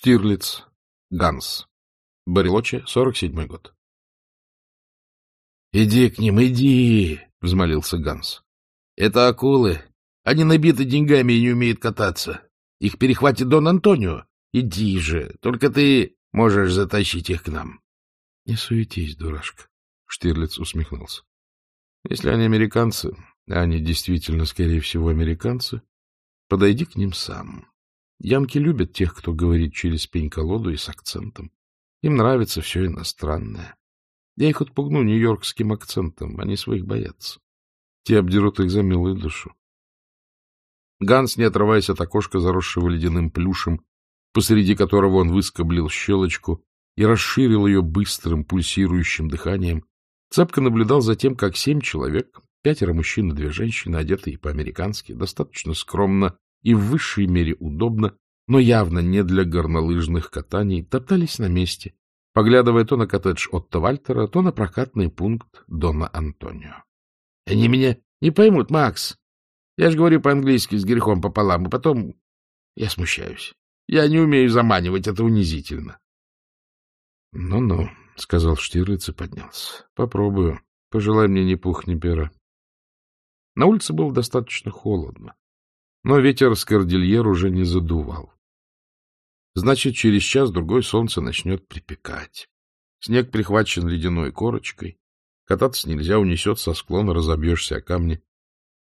Штирлиц. Ганс. Барелочи, 47-й год. — Иди к ним, иди! — взмолился Ганс. — Это акулы. Они набиты деньгами и не умеют кататься. Их перехватит Дон Антонио. Иди же, только ты можешь затащить их к нам. — Не суетись, дурашка, — Штирлиц усмехнулся. — Если они американцы, а они действительно, скорее всего, американцы, подойди к ним сам. Янки любят тех, кто говорит через пень-колоду и с акцентом. Им нравится все иностранное. Я их отпугну нью-йоркским акцентом, они своих боятся. Те обдерут их за милую душу. Ганс, не отрываясь от окошка, заросшего ледяным плюшем, посреди которого он выскоблил щелочку и расширил ее быстрым пульсирующим дыханием, цепко наблюдал за тем, как семь человек, пятеро мужчин и две женщины, одетые по-американски, достаточно скромно и в высшей мере удобно, но явно не для горнолыжных катаний, топтались на месте, поглядывая то на коттедж Отто Вальтера, то на прокатный пункт Дона Антонио. — Они меня не поймут, Макс. Я же говорю по-английски с грехом пополам, и потом я смущаюсь. Я не умею заманивать, это унизительно. «Ну — Ну-ну, — сказал Штирлиц и поднялся. — Попробую. Пожелай мне ни пух, ни пера. На улице было достаточно холодно, но ветер с кордильер уже не задувал. Значит, через час-другой солнце начнет припекать. Снег прихвачен ледяной корочкой. Кататься нельзя, унесет со склона, разобьешься о камни.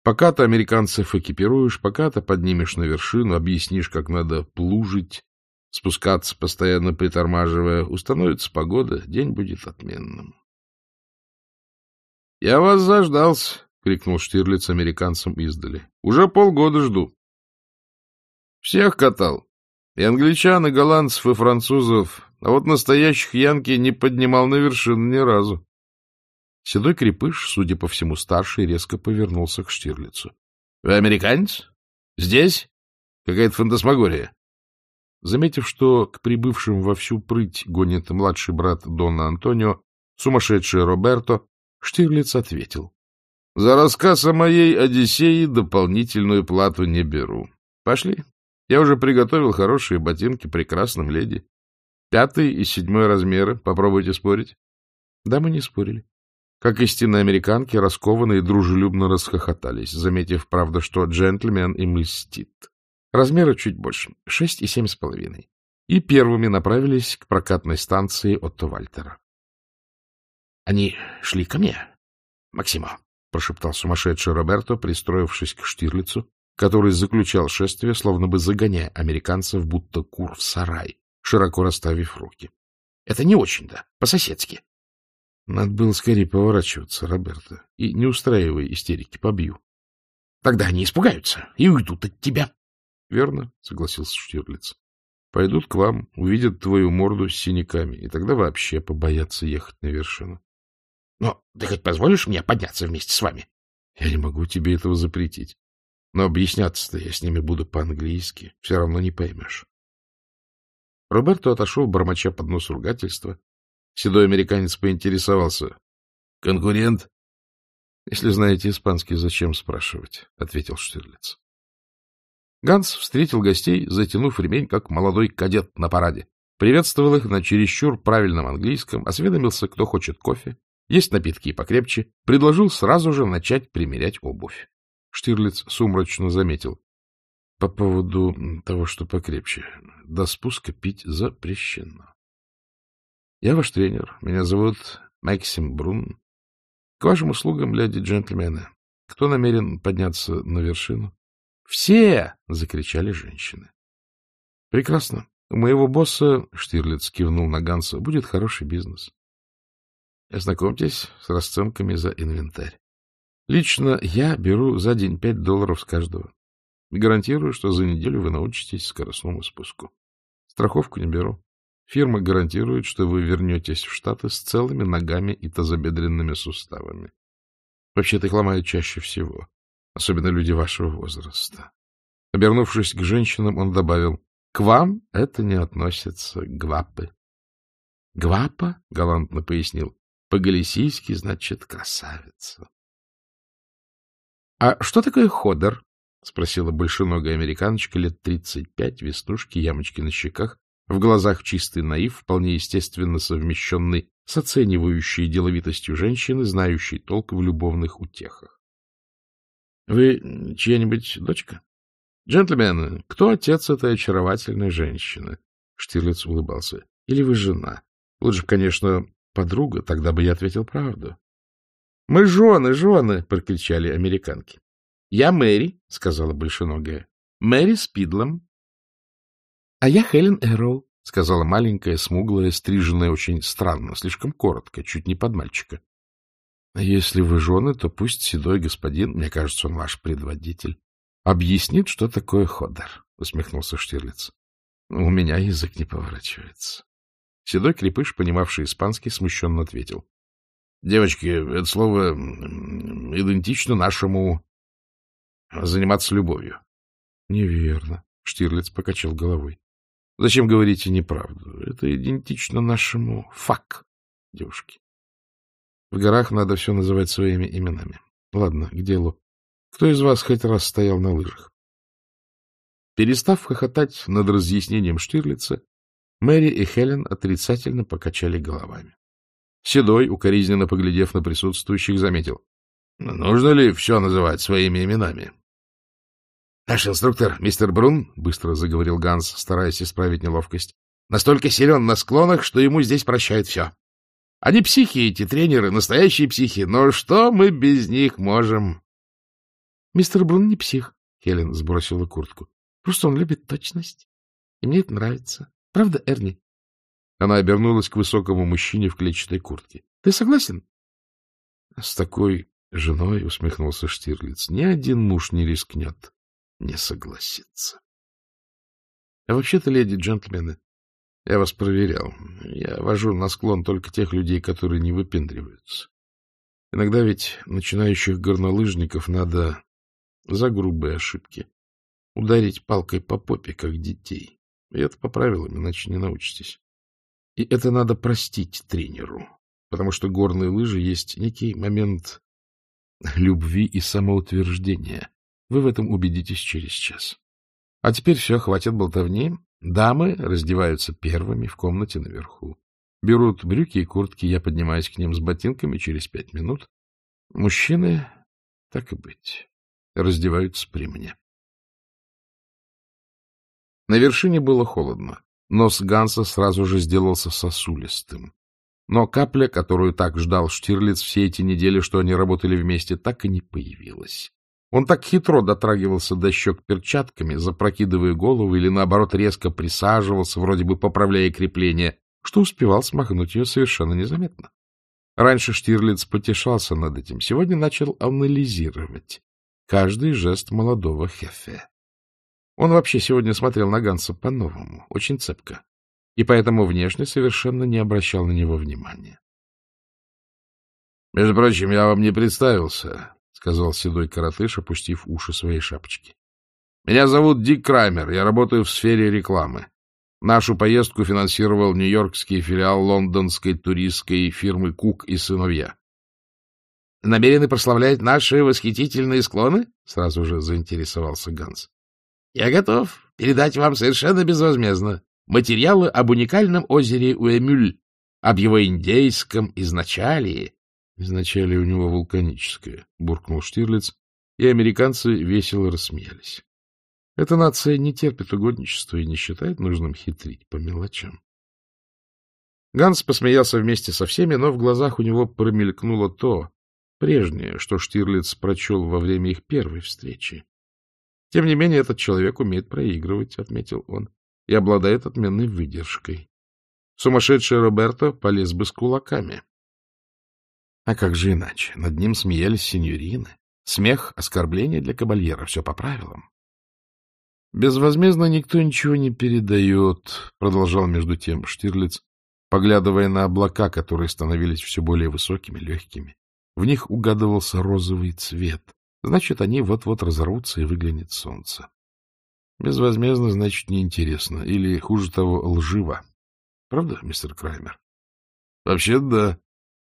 Пока ты американцев экипируешь, пока ты поднимешь на вершину, объяснишь, как надо плужить, спускаться, постоянно притормаживая, установится погода, день будет отменным. — Я вас заждался, — крикнул Штирлиц американцам издали. — Уже полгода жду. — Всех катал. И англичан, и голландцев, и французов. А вот настоящих янки не поднимал на вершину ни разу. Седой крепыш, судя по всему старший, резко повернулся к Штирлицу. — Вы американец? Здесь? Какая-то фантасмагория. Заметив, что к прибывшим во всю прыть гонит младший брат Дона Антонио, сумасшедший Роберто, Штирлиц ответил. — За рассказ о моей Одиссее дополнительную плату не беру. Пошли. Я уже приготовил хорошие ботинки прекрасным леди. Пятый и седьмой размеры. Попробуйте спорить. Да, мы не спорили. Как истинные американки, раскованно и дружелюбно расхохотались, заметив, правда, что джентльмен им льстит. Размера чуть больше — шесть и семь с половиной. И первыми направились к прокатной станции Отто Вальтера. — Они шли ко мне, Максимо, — прошептал сумасшедший Роберто, пристроившись к Штирлицу, который заключал шествие, словно бы загоняя американцев, будто кур в сарай, широко расставив руки. — Это не очень-то, по-соседски. Надо было скорее поворачиваться, Роберто, и не устраивай истерики, побью. — Тогда они испугаются и уйдут от тебя. — Верно, — согласился Штирлиц. — Пойдут к вам, увидят твою морду с синяками, и тогда вообще побоятся ехать на вершину. — Но ты хоть позволишь мне подняться вместе с вами? — Я не могу тебе этого запретить. Но объясняться-то я с ними буду по-английски. Все равно не поймешь. Роберто отошел, бормоча под нос ругательства, Седой американец поинтересовался. — Конкурент? — Если знаете испанский, зачем спрашивать? — ответил Штирлиц. Ганс встретил гостей, затянув ремень, как молодой кадет на параде. Приветствовал их на чересчур правильном английском, осведомился, кто хочет кофе, есть напитки покрепче, предложил сразу же начать примерять обувь. Штирлиц сумрачно заметил. По поводу того, что покрепче, до спуска пить запрещено. Я ваш тренер. Меня зовут Максим Брун. К вашим услугам, леди джентльмены. Кто намерен подняться на вершину? Все! — закричали женщины. Прекрасно. У моего босса, Штирлиц кивнул на Ганса, будет хороший бизнес. Ознакомьтесь с расценками за инвентарь. Лично я беру за день пять долларов с каждого. Гарантирую, что за неделю вы научитесь скоростному спуску. Страховку не беру. Фирма гарантирует, что вы вернетесь в Штаты с целыми ногами и тазобедренными суставами. Вообще-то их ломают чаще всего, особенно люди вашего возраста. Обернувшись к женщинам, он добавил, — К вам это не относится, гвапы. — Гвапа, — галантно пояснил, — по-галисийски значит красавица. — А что такое ходер? — спросила большеногая американочка лет тридцать пять, веснушки, ямочки на щеках, В глазах чистый наив, вполне естественно совмещенный с оценивающей деловитостью женщины, знающей толк в любовных утехах. — Вы чья-нибудь дочка? — Джентльмены, кто отец этой очаровательной женщины? Штирлиц улыбался. — Или вы жена? Лучше, конечно, подруга, тогда бы я ответил правду. — Мы жены, жены! — прокричали американки. — Я Мэри, — сказала большеногая. — Мэри Спидлом. — А я Хелен Эрроу, — сказала маленькая, смуглая, стриженная очень странно, слишком коротко, чуть не под мальчика. — Если вы жены, то пусть седой господин, мне кажется, он ваш предводитель, объяснит, что такое ходер, — усмехнулся Штирлиц. — У меня язык не поворачивается. Седой крепыш, понимавший испанский, смущенно ответил. — Девочки, это слово идентично нашему заниматься любовью. — Неверно. Штирлиц покачал головой. — Зачем говорите неправду? Это идентично нашему фак, девушки. В горах надо все называть своими именами. Ладно, к делу. Кто из вас хоть раз стоял на лыжах? Перестав хохотать над разъяснением Штирлица, Мэри и Хелен отрицательно покачали головами. Седой, укоризненно поглядев на присутствующих, заметил. — Нужно ли все называть своими именами? — Наш инструктор, мистер Брун, — быстро заговорил Ганс, стараясь исправить неловкость, — настолько силен на склонах, что ему здесь прощают все. Они психи, эти тренеры, настоящие психи, но что мы без них можем? — Мистер Брун не псих, — Хелен сбросила куртку. — Просто он любит точность. И мне это нравится. Правда, Эрни? Она обернулась к высокому мужчине в клетчатой куртке. — Ты согласен? — С такой женой, — усмехнулся Штирлиц, — ни один муж не рискнет не согласиться. А вообще-то, леди джентльмены, я вас проверял. Я вожу на склон только тех людей, которые не выпендриваются. Иногда ведь начинающих горнолыжников надо за грубые ошибки ударить палкой по попе, как детей. И это по правилам, иначе не научитесь. И это надо простить тренеру, потому что горные лыжи есть некий момент любви и самоутверждения, вы в этом убедитесь через час. А теперь все, хватит болтовни. Дамы раздеваются первыми в комнате наверху. Берут брюки и куртки, я поднимаюсь к ним с ботинками через пять минут. Мужчины, так и быть, раздеваются при мне. На вершине было холодно. Нос Ганса сразу же сделался сосулистым. Но капля, которую так ждал Штирлиц все эти недели, что они работали вместе, так и не появилась. Он так хитро дотрагивался до щек перчатками, запрокидывая голову или, наоборот, резко присаживался, вроде бы поправляя крепление, что успевал смахнуть ее совершенно незаметно. Раньше Штирлиц потешался над этим, сегодня начал анализировать каждый жест молодого Хефе. Он вообще сегодня смотрел на Ганса по-новому, очень цепко, и поэтому внешне совершенно не обращал на него внимания. — Между прочим, я вам не представился, — сказал седой коротыш, опустив уши своей шапочки. — Меня зовут Дик Краймер, я работаю в сфере рекламы. Нашу поездку финансировал нью-йоркский филиал лондонской туристской фирмы «Кук и сыновья». — Намерены прославлять наши восхитительные склоны? — сразу же заинтересовался Ганс. — Я готов передать вам совершенно безвозмездно материалы об уникальном озере Уэмюль, об его индейском изначалии, Изначале у него вулканическое, — буркнул Штирлиц, и американцы весело рассмеялись. Эта нация не терпит угодничества и не считает нужным хитрить по мелочам. Ганс посмеялся вместе со всеми, но в глазах у него промелькнуло то, прежнее, что Штирлиц прочел во время их первой встречи. Тем не менее, этот человек умеет проигрывать, — отметил он, — и обладает отменной выдержкой. Сумасшедший Роберто полез бы с кулаками. А как же иначе? Над ним смеялись сеньорины. Смех — оскорбление для кабальера, все по правилам. Безвозмездно никто ничего не передает, — продолжал между тем Штирлиц, поглядывая на облака, которые становились все более высокими, легкими. В них угадывался розовый цвет. Значит, они вот-вот разорвутся, и выглянет солнце. Безвозмездно, значит, неинтересно. Или, хуже того, лживо. Правда, мистер Краймер? — Вообще, да,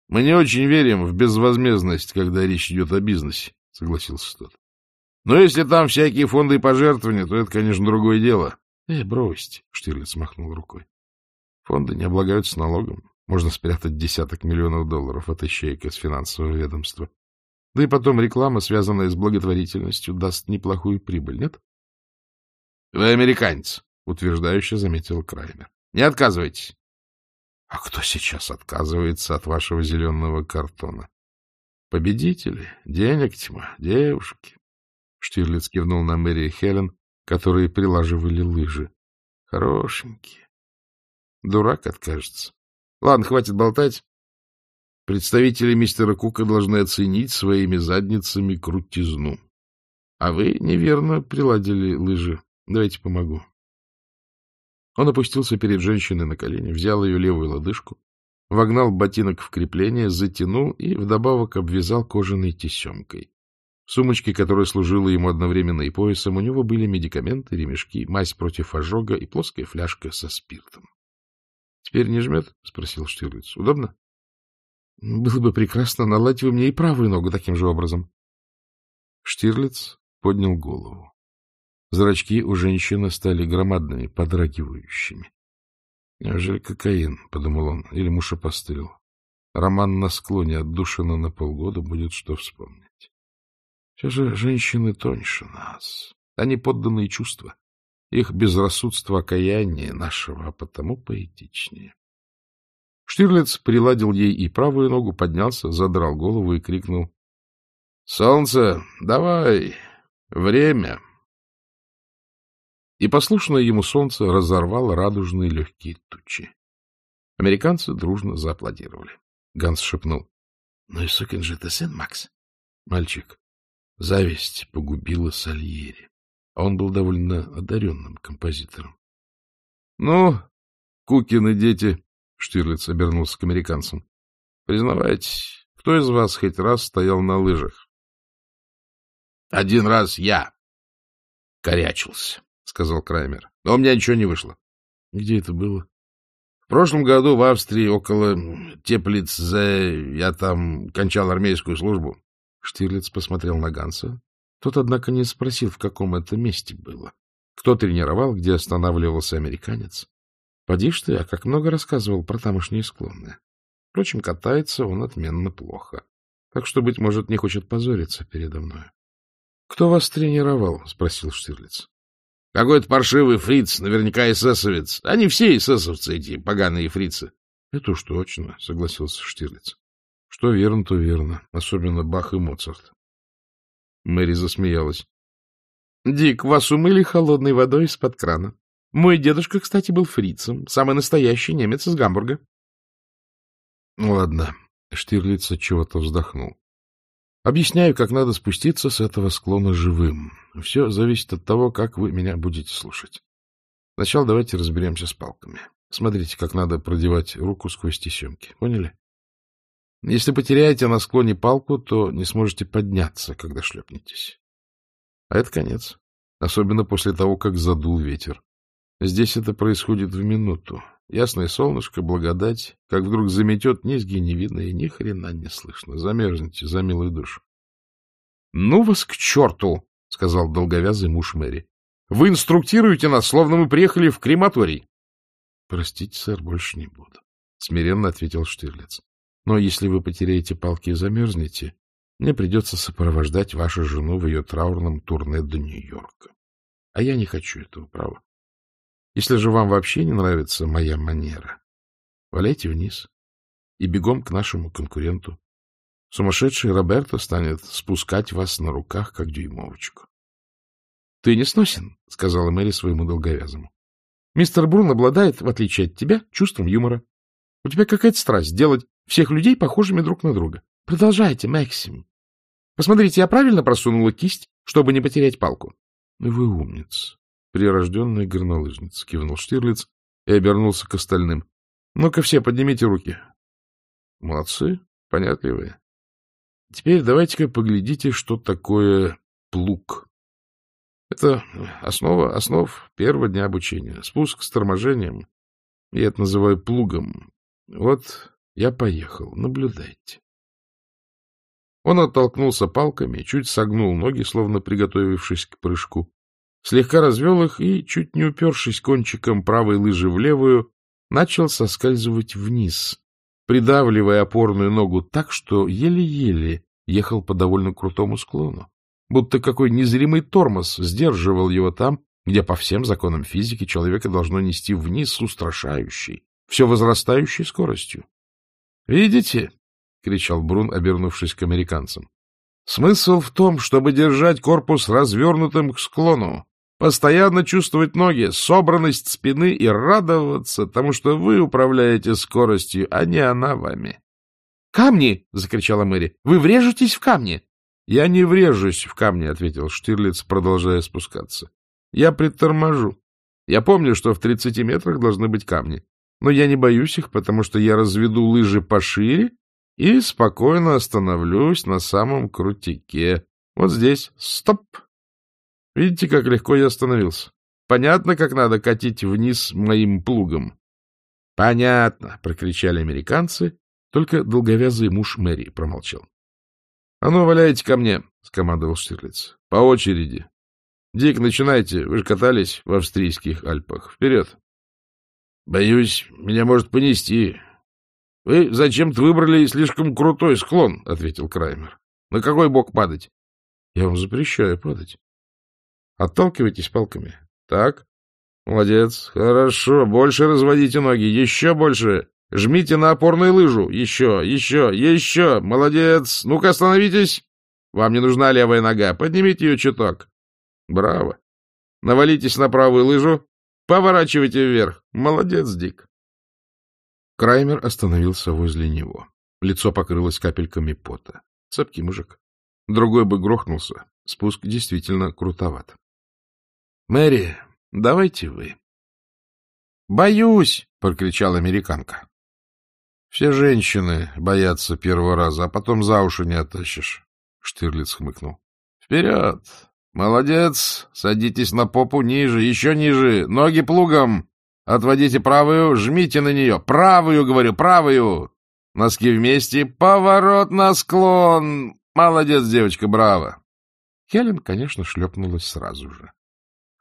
— Мы не очень верим в безвозмездность, когда речь идет о бизнесе, — согласился тот. — Но если там всякие фонды и пожертвования, то это, конечно, другое дело. — Э, бросьте, — Штирлиц махнул рукой. — Фонды не облагаются налогом. Можно спрятать десяток миллионов долларов от ищейка с финансового ведомства. Да и потом реклама, связанная с благотворительностью, даст неплохую прибыль, нет? — Вы американец, — утверждающе заметил Краймер. — Не отказывайтесь. — А кто сейчас отказывается от вашего зеленого картона? — Победители, денег тьма, девушки. Штирлиц кивнул на Мэри и Хелен, которые прилаживали лыжи. Хорошенькие. Дурак откажется. Ладно, хватит болтать. Представители мистера Кука должны оценить своими задницами крутизну. А вы неверно приладили лыжи. Давайте помогу. Он опустился перед женщиной на колени, взял ее левую лодыжку, вогнал ботинок в крепление, затянул и вдобавок обвязал кожаной тесемкой. В сумочке, которая служила ему одновременно и поясом, у него были медикаменты, ремешки, мазь против ожога и плоская фляжка со спиртом. — Теперь не жмет? — спросил Штирлиц. — Удобно? — Было бы прекрасно, наладить вы мне и правую ногу таким же образом. Штирлиц поднял голову. Зрачки у женщины стали громадными, подрагивающими. — Неужели кокаин? — подумал он. — Или муж опостылил. Роман на склоне отдушина на полгода будет что вспомнить. Все же женщины тоньше нас. Они подданные чувства. Их безрассудство окаяние нашего, а потому поэтичнее. Штирлиц приладил ей и правую ногу, поднялся, задрал голову и крикнул. — Солнце, давай! Время! И послушное ему солнце разорвало радужные легкие тучи. Американцы дружно зааплодировали. Ганс шепнул. — Ну и сукин же ты сын, Макс. — Мальчик, Зависть погубила Сальери, а он был довольно одаренным композитором. — Ну, Кукины дети, — Штирлиц обернулся к американцам, — признавайтесь, кто из вас хоть раз стоял на лыжах? — Один раз я корячился, — сказал Краймер, — но у меня ничего не вышло. — Где это было? — В прошлом году в Австрии около Теплиц-Зе я там кончал армейскую службу. Штирлиц посмотрел на Ганса. Тот, однако, не спросил, в каком это месте было. Кто тренировал, где останавливался американец. Поди ж ты, а как много рассказывал про тамошние склоны. Впрочем, катается он отменно плохо. Так что, быть может, не хочет позориться передо мной. — Кто вас тренировал? — спросил Штирлиц. — Какой-то паршивый фриц, наверняка эсэсовец. Они все эсэсовцы, эти поганые фрицы. — Это уж точно, — согласился Штирлиц. Что верно, то верно. Особенно Бах и Моцарт. Мэри засмеялась. — Дик, вас умыли холодной водой из-под крана. Мой дедушка, кстати, был фрицем, самый настоящий немец из Гамбурга. — Ладно. Штирлиц от чего-то вздохнул. Объясняю, как надо спуститься с этого склона живым. Все зависит от того, как вы меня будете слушать. Сначала давайте разберемся с палками. Смотрите, как надо продевать руку сквозь тесемки. Поняли? Если потеряете на склоне палку, то не сможете подняться, когда шлепнетесь. А это конец. Особенно после того, как задул ветер. Здесь это происходит в минуту. Ясное солнышко, благодать. Как вдруг заметет, низги не видно и ни хрена не слышно. Замерзнете за милую душу. — Ну вас к черту! — сказал долговязый муж Мэри. — Вы инструктируете нас, словно мы приехали в крематорий. — Простите, сэр, больше не буду, — смиренно ответил Штирлиц. Но если вы потеряете палки и замерзнете, мне придется сопровождать вашу жену в ее траурном турне до Нью-Йорка. А я не хочу этого права. Если же вам вообще не нравится моя манера, валяйте вниз и бегом к нашему конкуренту. Сумасшедший Роберто станет спускать вас на руках, как дюймовочку. — Ты не сносен, — сказала Мэри своему долговязому. — Мистер Брун обладает, в отличие от тебя, чувством юмора. У тебя какая-то страсть делать всех людей похожими друг на друга. Продолжайте, Максим. Посмотрите, я правильно просунула кисть, чтобы не потерять палку? — Вы умница. Прирожденная горнолыжница, — кивнул Штирлиц и обернулся к остальным. — Ну-ка все, поднимите руки. — Молодцы, понятливые. Теперь давайте-ка поглядите, что такое плуг. Это основа основ первого дня обучения. Спуск с торможением. Я это называю плугом. Вот я поехал. Наблюдайте. Он оттолкнулся палками, чуть согнул ноги, словно приготовившись к прыжку. Слегка развел их и, чуть не упершись кончиком правой лыжи в левую, начал соскальзывать вниз, придавливая опорную ногу так, что еле-еле ехал по довольно крутому склону, будто какой незримый тормоз сдерживал его там, где по всем законам физики человека должно нести вниз с устрашающей, все возрастающей скоростью. — Видите? — кричал Брун, обернувшись к американцам. — Смысл в том, чтобы держать корпус развернутым к склону, постоянно чувствовать ноги, собранность спины и радоваться тому, что вы управляете скоростью, а не она вами. — Камни! — закричала Мэри. — Вы врежетесь в камни! — Я не врежусь в камни, — ответил Штирлиц, продолжая спускаться. — Я приторможу. Я помню, что в тридцати метрах должны быть камни, но я не боюсь их, потому что я разведу лыжи пошире и спокойно остановлюсь на самом крутике. Вот здесь. Стоп! Видите, как легко я остановился? Понятно, как надо катить вниз моим плугом? — Понятно, — прокричали американцы, только долговязый муж Мэри промолчал. — А ну, валяйте ко мне, — скомандовал Штирлиц. — По очереди. Дик, начинайте, вы же катались в австрийских Альпах. Вперед! — Боюсь, меня может понести. — Вы зачем-то выбрали слишком крутой склон, — ответил Краймер. — На какой бок падать? — Я вам запрещаю падать. Отталкивайтесь палками. Так. Молодец. Хорошо. Больше разводите ноги. Еще больше. Жмите на опорную лыжу. Еще, еще, еще. Молодец. Ну-ка, остановитесь. Вам не нужна левая нога. Поднимите ее чуток. Браво. Навалитесь на правую лыжу. Поворачивайте вверх. Молодец, Дик. Краймер остановился возле него. Лицо покрылось капельками пота. Цепкий мужик. Другой бы грохнулся. Спуск действительно крутоват. — Мэри, давайте вы. — Боюсь! — прокричала американка. — Все женщины боятся первого раза, а потом за уши не оттащишь. Штирлиц хмыкнул. — Вперед! Молодец! Садитесь на попу ниже, еще ниже, ноги плугом! Отводите правую, жмите на нее. Правую, говорю, правую! Носки вместе, поворот на склон! Молодец, девочка, браво! Хелен, конечно, шлепнулась сразу же.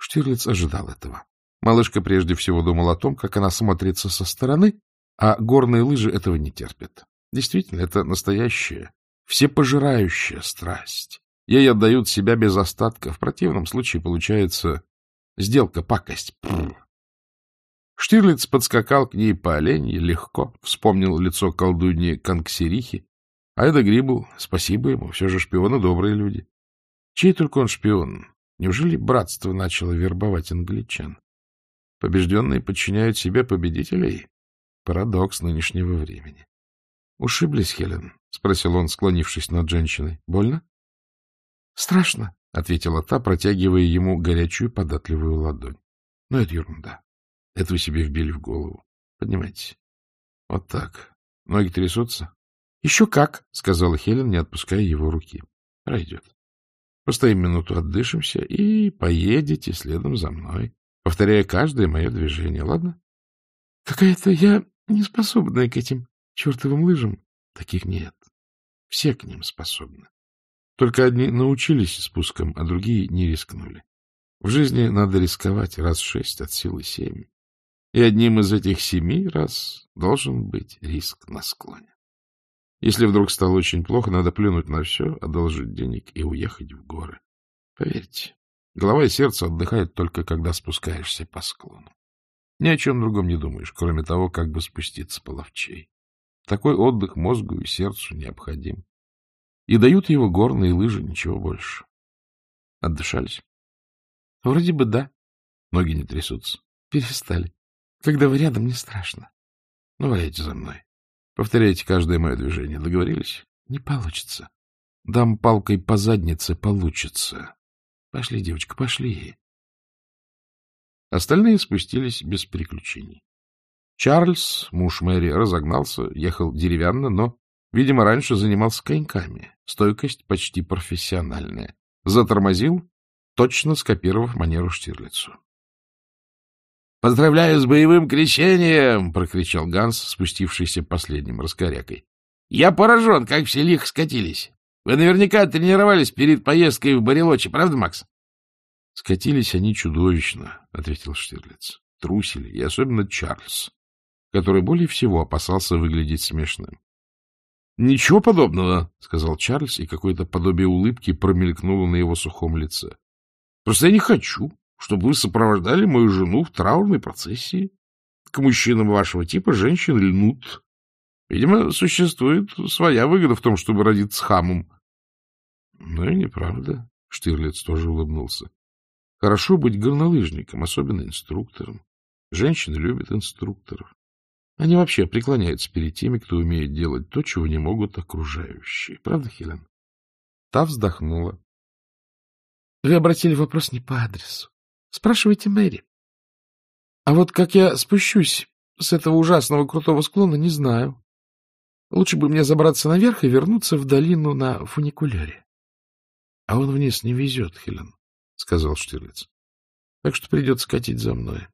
Штирлиц ожидал этого. Малышка прежде всего думала о том, как она смотрится со стороны, а горные лыжи этого не терпят. Действительно, это настоящая, всепожирающая страсть. Ей отдают себя без остатка. В противном случае получается сделка, пакость. Пррр. Штирлиц подскакал к ней по оленье легко, вспомнил лицо колдуньи Конксерихи. А это Грибу, спасибо ему, все же шпионы добрые люди. Чей только он шпион? Неужели братство начало вербовать англичан? Побежденные подчиняют себе победителей? Парадокс нынешнего времени. — Ушиблись, Хелен? — спросил он, склонившись над женщиной. — Больно? — Страшно, — ответила та, протягивая ему горячую податливую ладонь. — Ну, это ерунда. Это вы себе вбили в голову. Поднимайтесь. Вот так. Ноги трясутся? — Еще как, — сказала Хелен, не отпуская его руки. — Пройдет. Постоим минуту, отдышимся и поедете следом за мной, повторяя каждое мое движение, ладно? — Какая-то я неспособная к этим чертовым лыжам. Таких нет. Все к ним способны. Только одни научились спускам, а другие не рискнули. В жизни надо рисковать раз шесть от силы семь. И одним из этих семи раз должен быть риск на склоне. Если вдруг стало очень плохо, надо плюнуть на все, одолжить денег и уехать в горы. Поверьте, голова и сердце отдыхают только, когда спускаешься по склону. Ни о чем другом не думаешь, кроме того, как бы спуститься половчей. Такой отдых мозгу и сердцу необходим. И дают его горные лыжи, ничего больше. Отдышались? Вроде бы да. Ноги не трясутся. Перестали. Когда вы рядом, не страшно. Ну, валяйте за мной. Повторяйте каждое мое движение. Договорились? Не получится. Дам палкой по заднице, получится. Пошли, девочка, пошли. Остальные спустились без приключений. Чарльз, муж Мэри, разогнался, ехал деревянно, но, видимо, раньше занимался коньками. Стойкость почти профессиональная. Затормозил, точно скопировав манеру Штирлицу. — Поздравляю с боевым крещением! — прокричал Ганс, спустившийся последним раскорякой. — Я поражен, как все лихо скатились. Вы наверняка тренировались перед поездкой в Барелочи, правда, Макс? — Скатились они чудовищно, — ответил Штирлиц. — Трусили, и особенно Чарльз, который более всего опасался выглядеть смешным. — Ничего подобного, — сказал Чарльз, и какое-то подобие улыбки промелькнуло на его сухом лице. — Просто я не хочу, чтобы вы сопровождали мою жену в траурной процессии. К мужчинам вашего типа женщин льнут. Видимо, существует своя выгода в том, чтобы родиться хамом. — Ну и неправда, — Штирлиц тоже улыбнулся. Хорошо быть горнолыжником, особенно инструктором. Женщины любят инструкторов. Они вообще преклоняются перед теми, кто умеет делать то, чего не могут окружающие. Правда, Хелен? Та вздохнула. — Вы обратили вопрос не по адресу. Спрашивайте Мэри. А вот как я спущусь с этого ужасного крутого склона, не знаю. Лучше бы мне забраться наверх и вернуться в долину на фуникулере. — А он вниз не везет, Хелен сказал Штирлиц. — Так что придется катить за мной.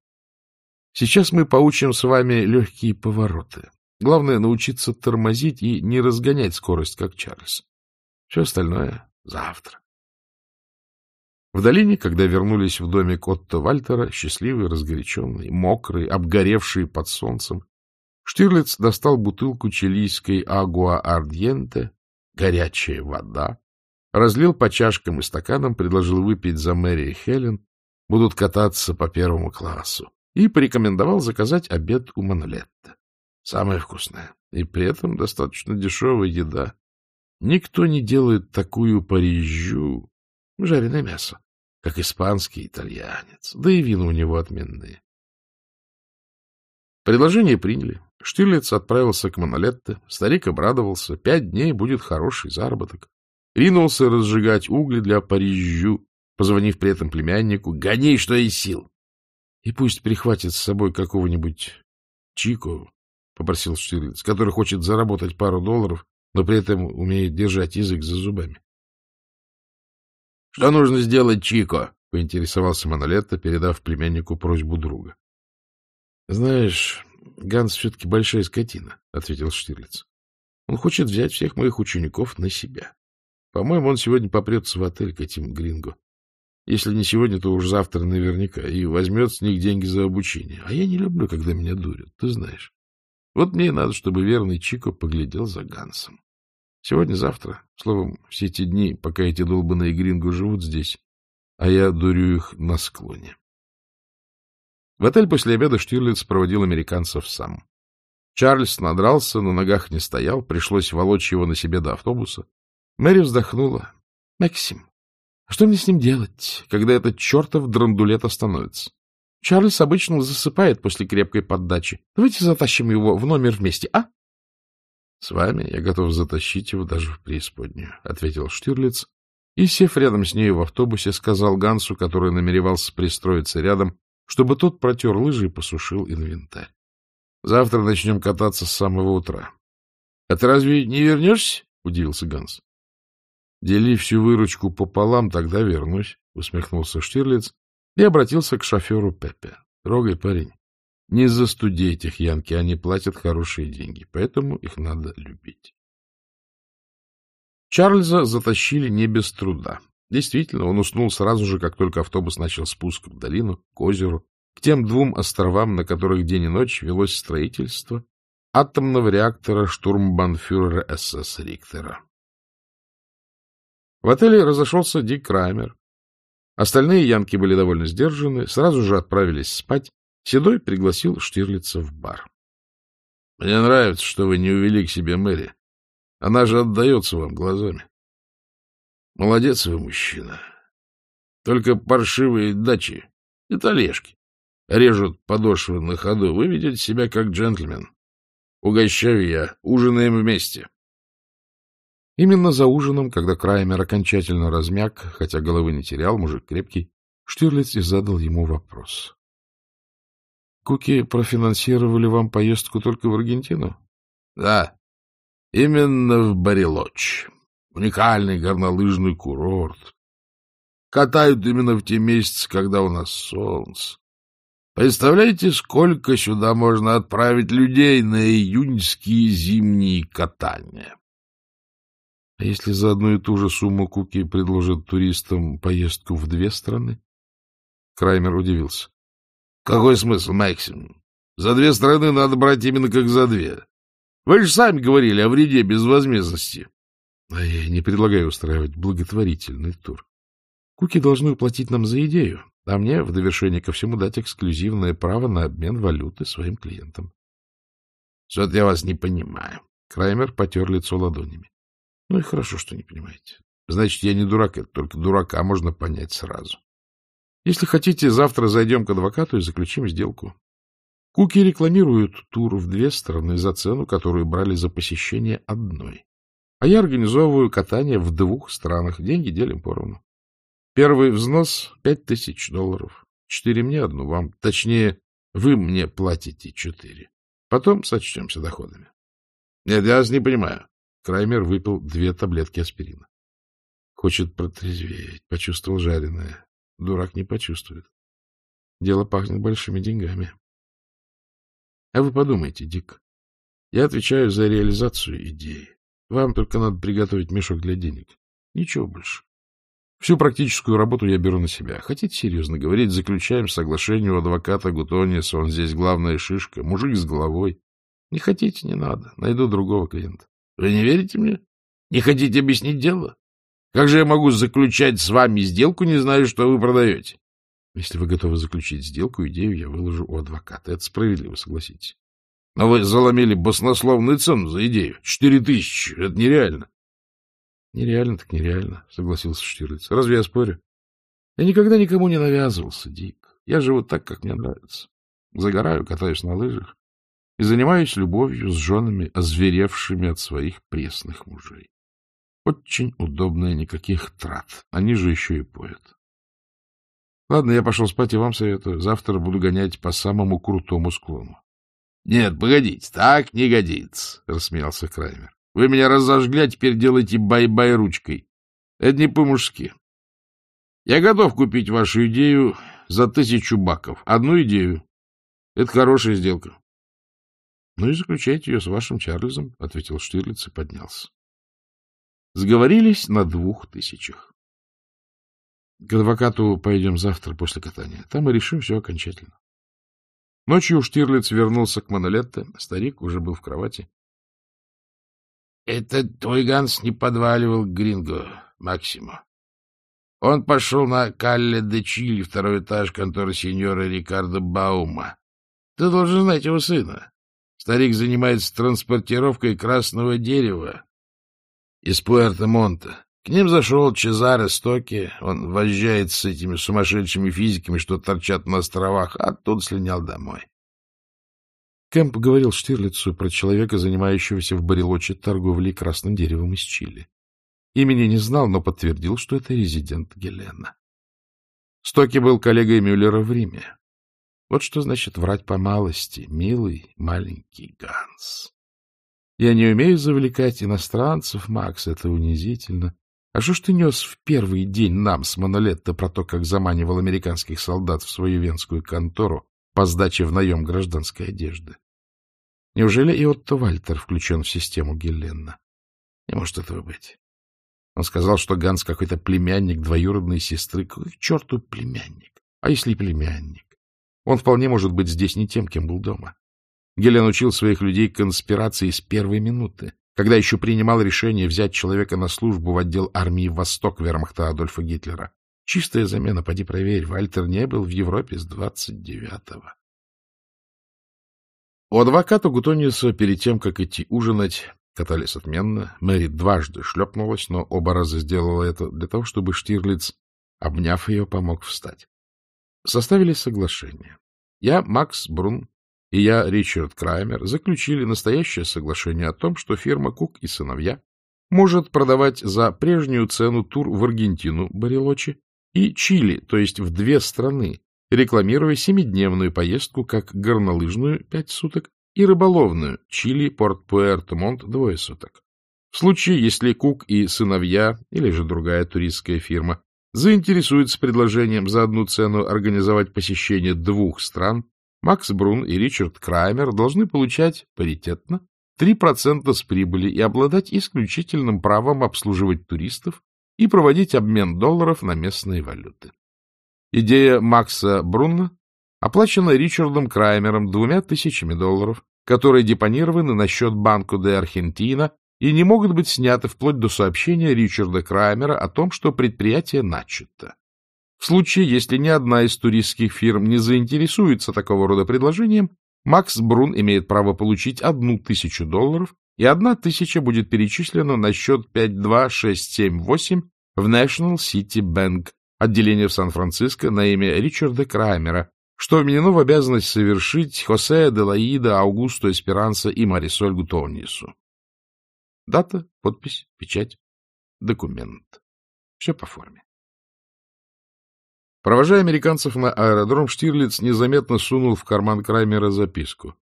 Сейчас мы поучим с вами легкие повороты. Главное — научиться тормозить и не разгонять скорость, как Чарльз. Все остальное — завтра. В долине, когда вернулись в домик Отто Вальтера, счастливый, разгоряченный, мокрый, обгоревший под солнцем, Штирлиц достал бутылку чилийской агуа ардьенте, горячая вода, разлил по чашкам и стаканам, предложил выпить за Мэри и Хелен, будут кататься по первому классу, и порекомендовал заказать обед у Манолетта. Самое вкусное и при этом достаточно дешевая еда. Никто не делает такую Парижу, жареное мясо, как испанский итальянец, да и вина у него отменные. Предложение приняли. Штирлиц отправился к Монолетте. Старик обрадовался. Пять дней будет хороший заработок ринулся разжигать угли для Парижу, позвонив при этом племяннику «Гони, что из сил!» «И пусть прихватит с собой какого-нибудь Чико», — попросил Штирлиц, который хочет заработать пару долларов, но при этом умеет держать язык за зубами. — Что нужно сделать Чико? — поинтересовался Монолетто, передав племяннику просьбу друга. — Знаешь, Ганс все-таки большая скотина, — ответил Штирлиц. — Он хочет взять всех моих учеников на себя. По-моему, он сегодня попрется в отель к этим гринго. Если не сегодня, то уж завтра наверняка. И возьмет с них деньги за обучение. А я не люблю, когда меня дурят, ты знаешь. Вот мне и надо, чтобы верный Чико поглядел за Гансом. Сегодня-завтра, словом, все эти дни, пока эти долбанные гринго живут здесь, а я дурю их на склоне. В отель после обеда Штирлиц проводил американцев сам. Чарльз надрался, на ногах не стоял, пришлось волочь его на себе до автобуса. Мэри вздохнула. — Максим, а что мне с ним делать, когда этот чертов драндулет остановится? Чарльз обычно засыпает после крепкой поддачи. Давайте затащим его в номер вместе, а? — С вами я готов затащить его даже в преисподнюю, — ответил Штирлиц, и, сев рядом с ней в автобусе, сказал Гансу, который намеревался пристроиться рядом, чтобы тот протер лыжи и посушил инвентарь. — Завтра начнем кататься с самого утра. — А ты разве не вернешься? — удивился Ганс. — Дели всю выручку пополам, тогда вернусь, — усмехнулся Штирлиц и обратился к шоферу Пепе. — Трогай, парень. Не застуди этих янки, они платят хорошие деньги, поэтому их надо любить. Чарльза затащили не без труда. Действительно, он уснул сразу же, как только автобус начал спуск в долину, к озеру, к тем двум островам, на которых день и ночь велось строительство атомного реактора штурмбанфюрера СС Риктера. В отеле разошелся Дик Краймер. Остальные янки были довольно сдержаны, сразу же отправились спать. Седой пригласил Штирлица в бар. — Мне нравится, что вы не увели к себе Мэри. Она же отдается вам глазами. Молодец вы, мужчина. Только паршивые дачи и талешки режут подошвы на ходу. Вы ведете себя как джентльмен. Угощаю я. Ужинаем вместе. Именно за ужином, когда Краймер окончательно размяк, хотя головы не терял, мужик крепкий, Штирлиц и задал ему вопрос. — Куки профинансировали вам поездку только в Аргентину? — Да, именно в Барелоч. Уникальный горнолыжный курорт. Катают именно в те месяцы, когда у нас солнце. Представляете, сколько сюда можно отправить людей на июньские зимние катания? А если за одну и ту же сумму Куки предложат туристам поездку в две страны? Краймер удивился. — Какой смысл, Максим? За две страны надо брать именно как за две. Вы же сами говорили о вреде безвозмездности. — А я не предлагаю устраивать благотворительный тур. Куки должны уплатить нам за идею, а мне в довершение ко всему дать эксклюзивное право на обмен валюты своим клиентам. — Что-то я вас не понимаю. Краймер потер лицо ладонями. — Ну и хорошо, что не понимаете. Значит, я не дурак, это только дурака можно понять сразу. Если хотите, завтра зайдем к адвокату и заключим сделку. Куки рекламируют тур в две стороны за цену, которую брали за посещение одной. А я организовываю катание в двух странах. Деньги делим поровну. Первый взнос — пять тысяч долларов. Четыре мне, одну вам. Точнее, вы мне платите четыре. Потом сочтемся доходами. Нет, я вас не понимаю. Краймер выпил две таблетки аспирина. Хочет протрезветь, почувствовал жареное. Дурак не почувствует. Дело пахнет большими деньгами. А вы подумайте, Дик. Я отвечаю за реализацию идеи. Вам только надо приготовить мешок для денег. Ничего больше. Всю практическую работу я беру на себя. Хотите серьезно говорить, заключаем соглашение у адвоката Гутониса, он здесь главная шишка, мужик с головой. Не хотите, не надо, найду другого клиента. Вы не верите мне? Не хотите объяснить дело? Как же я могу заключать с вами сделку, не знаю, что вы продаете? Если вы готовы заключить сделку, идею я выложу у адвоката. Это справедливо, согласитесь. Но вы заломили баснословную цену за идею. Четыре тысячи. Это нереально. Нереально так нереально, согласился Штирлиц. Разве я спорю? Я никогда никому не навязывался, Дик. Я живу так, как мне нравится. Загораю, катаюсь на лыжах и занимаюсь любовью с женами, озверевшими от своих пресных мужей. Очень удобно, никаких трат. Они же еще и поют. Ладно, я пошел спать, и вам советую. Завтра буду гонять по самому крутому склону. — Нет, погодите, так не годится, — рассмеялся Краймер. — Вы меня разожгли, а теперь делаете бай-бай ручкой. Это не по-мужски. Я готов купить вашу идею за тысячу баков. Одну идею. Это хорошая сделка. — Ну и заключайте ее с вашим Чарльзом, — ответил Штирлиц и поднялся. Сговорились на двух тысячах. К адвокату пойдем завтра после катания. Там и решим все окончательно. Ночью Штирлиц вернулся к Монолетте. Старик уже был в кровати. — Это твой Ганс не подваливал к Гринго, Максимо. Он пошел на Калле де Чили, второй этаж конторы сеньора Рикардо Баума. Ты должен знать его сына. Старик занимается транспортировкой красного дерева из Пуэрто-Монта. К ним зашел Чезаре Стоки, он возжает с этими сумасшедшими физиками, что торчат на островах, а оттуда слинял домой. Кэмп говорил Штирлицу про человека, занимающегося в Барелоче торговлей красным деревом из Чили. Имени не знал, но подтвердил, что это резидент Гелена. Стоки был коллегой Мюллера в Риме. Вот что значит врать по малости, милый маленький Ганс. Я не умею завлекать иностранцев, Макс, это унизительно. А что ж ты нес в первый день нам с Монолетто про то, как заманивал американских солдат в свою венскую контору по сдаче в наем гражданской одежды? Неужели и Отто Вальтер включен в систему Гелленна? Не может этого быть. Он сказал, что Ганс какой-то племянник двоюродной сестры. Какой к черту племянник? А если и племянник? Он вполне может быть здесь не тем, кем был дома. Гелен учил своих людей конспирации с первой минуты, когда еще принимал решение взять человека на службу в отдел армии «Восток» вермахта Адольфа Гитлера. Чистая замена, поди проверь, Вальтер не был в Европе с двадцать девятого. У адвоката Гутониуса перед тем, как идти ужинать, катались отменно. Мэри дважды шлепнулась, но оба раза сделала это для того, чтобы Штирлиц, обняв ее, помог встать. Составили соглашение. Я, Макс Брун, и я, Ричард Краймер, заключили настоящее соглашение о том, что фирма Кук и сыновья может продавать за прежнюю цену тур в Аргентину, Барелочи, и Чили, то есть в две страны, рекламируя семидневную поездку как горнолыжную пять суток и рыболовную Чили, Порт Пуэрто-Монт двое суток. В случае, если Кук и сыновья, или же другая туристская фирма, заинтересуются предложением за одну цену организовать посещение двух стран, Макс Брун и Ричард Краймер должны получать паритетно 3% с прибыли и обладать исключительным правом обслуживать туристов и проводить обмен долларов на местные валюты. Идея Макса Брунна оплачена Ричардом Краймером двумя тысячами долларов, которые депонированы на счет Банку де Аргентина и не могут быть сняты вплоть до сообщения Ричарда Краймера о том, что предприятие начато. В случае, если ни одна из туристских фирм не заинтересуется такого рода предложением, Макс Брун имеет право получить одну тысячу долларов, и одна тысяча будет перечислена на счет 52678 в National City Bank, отделение в Сан-Франциско на имя Ричарда Краймера, что вменено в обязанность совершить Хосе Делаида, Аугусто Эсперанса и Марисоль Гутонису. Дата, подпись, печать, документ. Все по форме. Провожая американцев на аэродром, Штирлиц незаметно сунул в карман Краймера записку.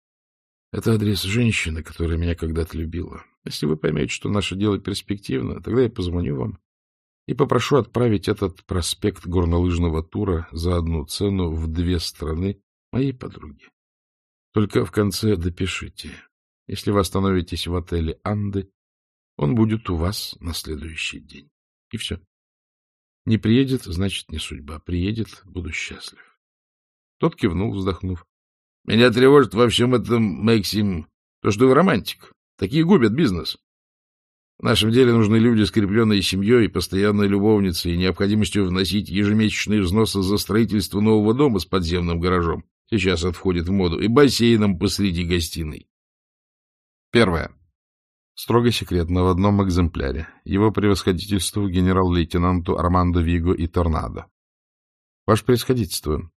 Это адрес женщины, которая меня когда-то любила. Если вы поймете, что наше дело перспективно, тогда я позвоню вам и попрошу отправить этот проспект горнолыжного тура за одну цену в две страны моей подруги. Только в конце допишите. Если вы остановитесь в отеле «Анды», он будет у вас на следующий день. И все. Не приедет, значит, не судьба. Приедет, буду счастлив. Тот кивнул, вздохнув. — Меня тревожит во всем этом, Максим, то, что вы романтик. Такие губят бизнес. В нашем деле нужны люди, скрепленные семьей, постоянной любовницей и необходимостью вносить ежемесячные взносы за строительство нового дома с подземным гаражом. Сейчас это входит в моду. И бассейном посреди гостиной. Первое. Строго секретно в одном экземпляре. Его превосходительству генерал-лейтенанту Армандо Виго и Торнадо. Ваше превосходительство,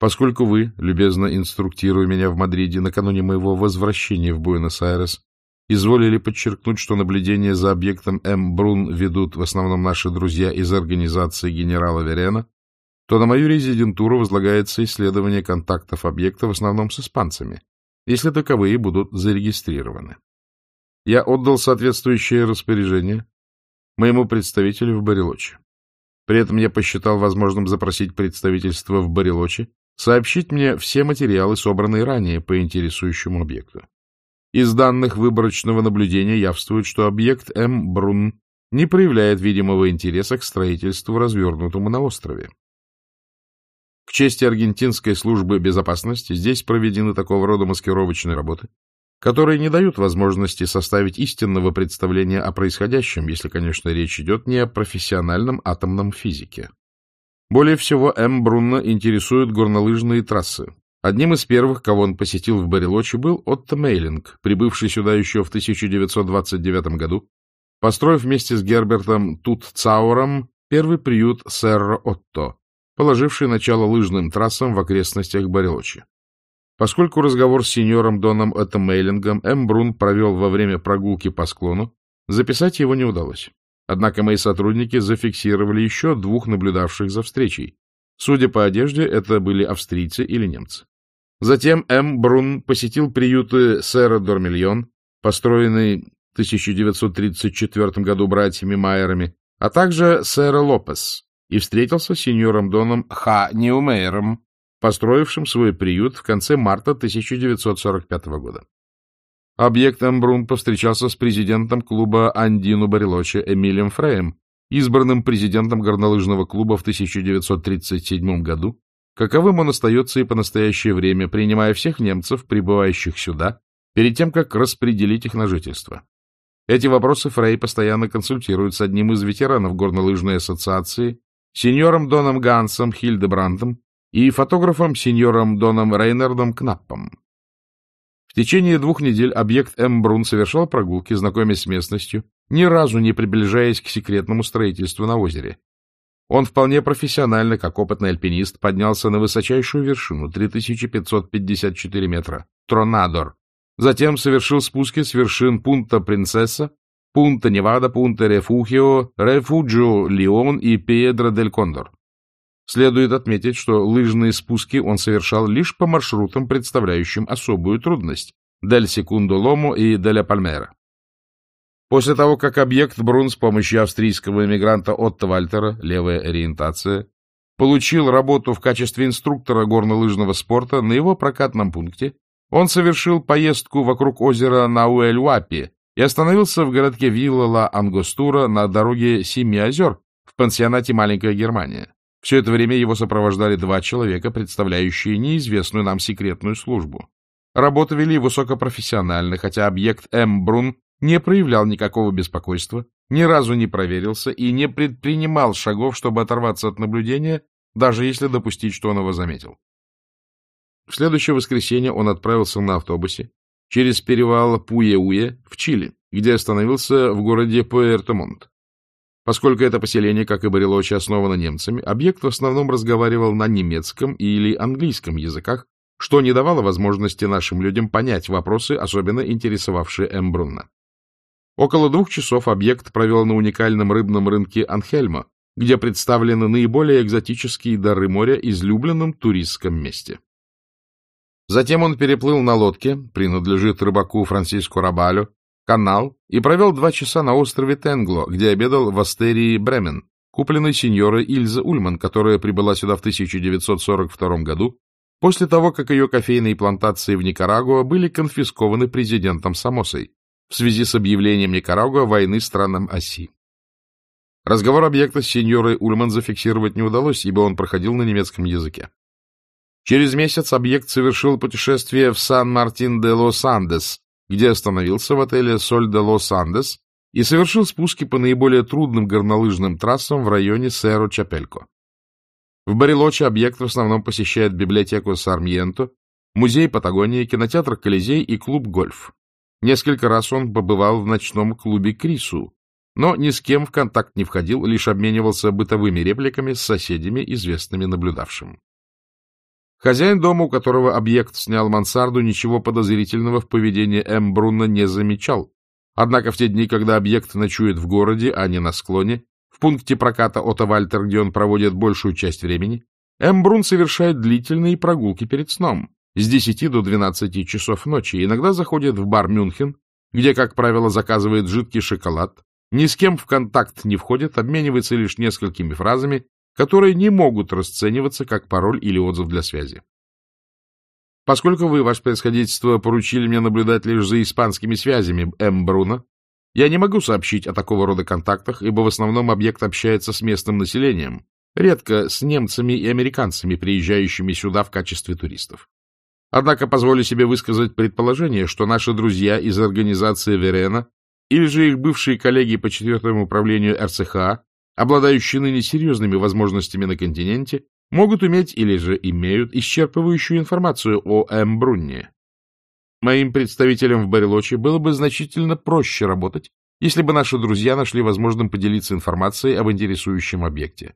поскольку вы, любезно инструктируя меня в Мадриде накануне моего возвращения в Буэнос-Айрес, изволили подчеркнуть, что наблюдение за объектом М. Брун ведут в основном наши друзья из организации генерала Верена, то на мою резидентуру возлагается исследование контактов объекта в основном с испанцами, если таковые будут зарегистрированы. Я отдал соответствующее распоряжение моему представителю в Барелоче. При этом я посчитал возможным запросить представительство в Барелоче сообщить мне все материалы, собранные ранее по интересующему объекту. Из данных выборочного наблюдения явствует, что объект М. Брун не проявляет видимого интереса к строительству, развернутому на острове. К чести аргентинской службы безопасности здесь проведены такого рода маскировочные работы, которые не дают возможности составить истинного представления о происходящем, если, конечно, речь идет не о профессиональном атомном физике. Более всего М. Брунна интересуют горнолыжные трассы, Одним из первых, кого он посетил в Барелочи, был Отто Мейлинг, прибывший сюда еще в 1929 году, построив вместе с Гербертом Тут-Цауром первый приют сэра Отто, положивший начало лыжным трассам в окрестностях Барелочи. Поскольку разговор с сеньором Доном Отто Мейлингом М. Брун провел во время прогулки по склону, записать его не удалось. Однако мои сотрудники зафиксировали еще двух наблюдавших за встречей. Судя по одежде, это были австрийцы или немцы. Затем М. Брун посетил приюты сэра Дормильон, построенный в 1934 году братьями Майерами, а также сэра Лопес, и встретился с сеньором Доном Х. Неумейером, построившим свой приют в конце марта 1945 года. Объект М. Брун повстречался с президентом клуба Андину Барелочи Эмилием Фреем, избранным президентом горнолыжного клуба в 1937 году каковым он остается и по настоящее время, принимая всех немцев, прибывающих сюда, перед тем, как распределить их на жительство. Эти вопросы Фрей постоянно консультирует с одним из ветеранов горнолыжной ассоциации, сеньором Доном Гансом Хильдебрандом и фотографом сеньором Доном Рейнардом Кнаппом. В течение двух недель объект М. Брун совершал прогулки, знакомясь с местностью, ни разу не приближаясь к секретному строительству на озере, он вполне профессионально, как опытный альпинист, поднялся на высочайшую вершину 3554 метра — Тронадор. Затем совершил спуски с вершин Пунта Принцесса, Пунта Невада, Пунта Рефухио, Рефуджио Леон и Пьедро дель Кондор. Следует отметить, что лыжные спуски он совершал лишь по маршрутам, представляющим особую трудность — Дель Секундо Ломо и Деля Пальмера. После того, как объект Брун с помощью австрийского эмигранта Отто Вальтера, левая ориентация, получил работу в качестве инструктора горнолыжного спорта на его прокатном пункте, он совершил поездку вокруг озера Науэль-Уапи и остановился в городке Вилла-Ла-Ангостура на дороге Семи озер в пансионате «Маленькая Германия». Все это время его сопровождали два человека, представляющие неизвестную нам секретную службу. Работу вели высокопрофессионально, хотя объект М. не проявлял никакого беспокойства, ни разу не проверился и не предпринимал шагов, чтобы оторваться от наблюдения, даже если допустить, что он его заметил. В следующее воскресенье он отправился на автобусе через перевал Пуе-Уе в Чили, где остановился в городе Пуэрто-Монт. Поскольку это поселение, как и Барелочи, основано немцами, объект в основном разговаривал на немецком или английском языках, что не давало возможности нашим людям понять вопросы, особенно интересовавшие Эмбрунна. Около двух часов объект провел на уникальном рыбном рынке Анхельма, где представлены наиболее экзотические дары моря излюбленном туристском месте. Затем он переплыл на лодке, принадлежит рыбаку Франциско Рабалю, канал и провел два часа на острове Тенгло, где обедал в Астерии Бремен, купленной сеньорой Ильза Ульман, которая прибыла сюда в 1942 году, после того, как ее кофейные плантации в Никарагуа были конфискованы президентом Самосой в связи с объявлением Никарагуа войны странам оси. Разговор объекта с сеньорой Ульман зафиксировать не удалось, ибо он проходил на немецком языке. Через месяц объект совершил путешествие в Сан-Мартин-де-Лос-Андес, где остановился в отеле «Соль де Лос-Андес» и совершил спуски по наиболее трудным горнолыжным трассам в районе Серо-Чапелько. В Барелоче объект в основном посещает библиотеку Сармьенто, музей Патагонии, кинотеатр Колизей и клуб «Гольф». Несколько раз он побывал в ночном клубе «Крису», но ни с кем в контакт не входил, лишь обменивался бытовыми репликами с соседями, известными наблюдавшим. Хозяин дома, у которого объект снял мансарду, ничего подозрительного в поведении М. Бруно не замечал. Однако в те дни, когда объект ночует в городе, а не на склоне, в пункте проката Отто Вальтер, где он проводит большую часть времени, М. Брун совершает длительные прогулки перед сном, с 10 до 12 часов ночи, иногда заходит в бар Мюнхен, где, как правило, заказывает жидкий шоколад, ни с кем в контакт не входит, обменивается лишь несколькими фразами которые не могут расцениваться как пароль или отзыв для связи. Поскольку вы, ваше происходительство, поручили мне наблюдать лишь за испанскими связями М. Бруно, я не могу сообщить о такого рода контактах, ибо в основном объект общается с местным населением, редко с немцами и американцами, приезжающими сюда в качестве туристов. Однако позволю себе высказать предположение, что наши друзья из организации Верена или же их бывшие коллеги по четвертому управлению РЦХА обладающие ныне серьезными возможностями на континенте, могут иметь или же имеют исчерпывающую информацию о М. Брунне. Моим представителям в Барелоче было бы значительно проще работать, если бы наши друзья нашли возможным поделиться информацией об интересующем объекте.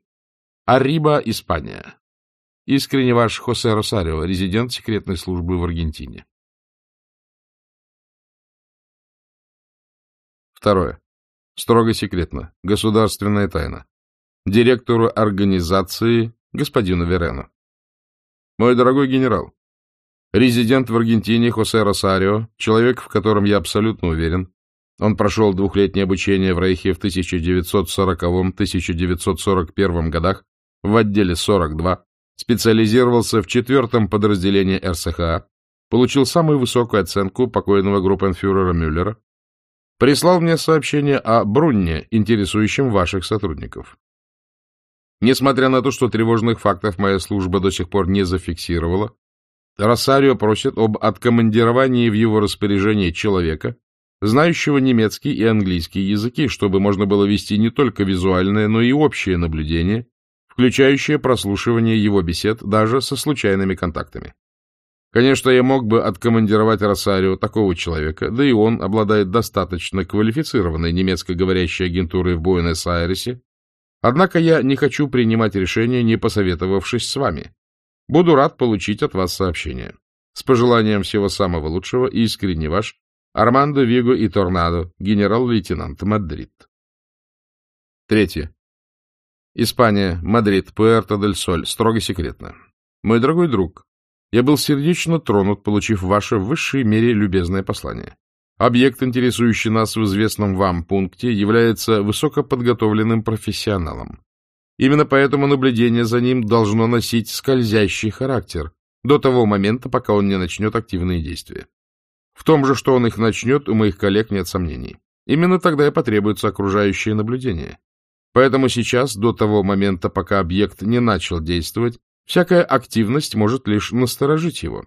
Арриба, Испания. Искренне ваш Хосе Росарио, резидент секретной службы в Аргентине. Второе. Строго секретно. Государственная тайна. Директору организации господину Верену. Мой дорогой генерал, резидент в Аргентине Хосе Росарио, человек, в котором я абсолютно уверен, он прошел двухлетнее обучение в Рейхе в 1940-1941 годах в отделе 42, специализировался в четвертом подразделении РСХА, получил самую высокую оценку покойного группенфюрера Мюллера, прислал мне сообщение о Брунне, интересующем ваших сотрудников. Несмотря на то, что тревожных фактов моя служба до сих пор не зафиксировала, Росарио просит об откомандировании в его распоряжение человека, знающего немецкий и английский языки, чтобы можно было вести не только визуальное, но и общее наблюдение, включающее прослушивание его бесед даже со случайными контактами. Конечно, я мог бы откомандировать Росарио такого человека, да и он обладает достаточно квалифицированной немецко-говорящей агентурой в Буэнос-Айресе. Однако я не хочу принимать решение, не посоветовавшись с вами. Буду рад получить от вас сообщение. С пожеланием всего самого лучшего, искренне ваш, Армандо Виго и Торнадо, генерал-лейтенант, Мадрид. Третье. Испания, Мадрид, Пуэрто-дель-Соль, строго секретно. Мой дорогой друг, я был сердечно тронут, получив ваше в высшей мере любезное послание. Объект, интересующий нас в известном вам пункте, является высокоподготовленным профессионалом. Именно поэтому наблюдение за ним должно носить скользящий характер до того момента, пока он не начнет активные действия. В том же, что он их начнет, у моих коллег нет сомнений. Именно тогда и потребуется окружающее наблюдение. Поэтому сейчас, до того момента, пока объект не начал действовать, всякая активность может лишь насторожить его.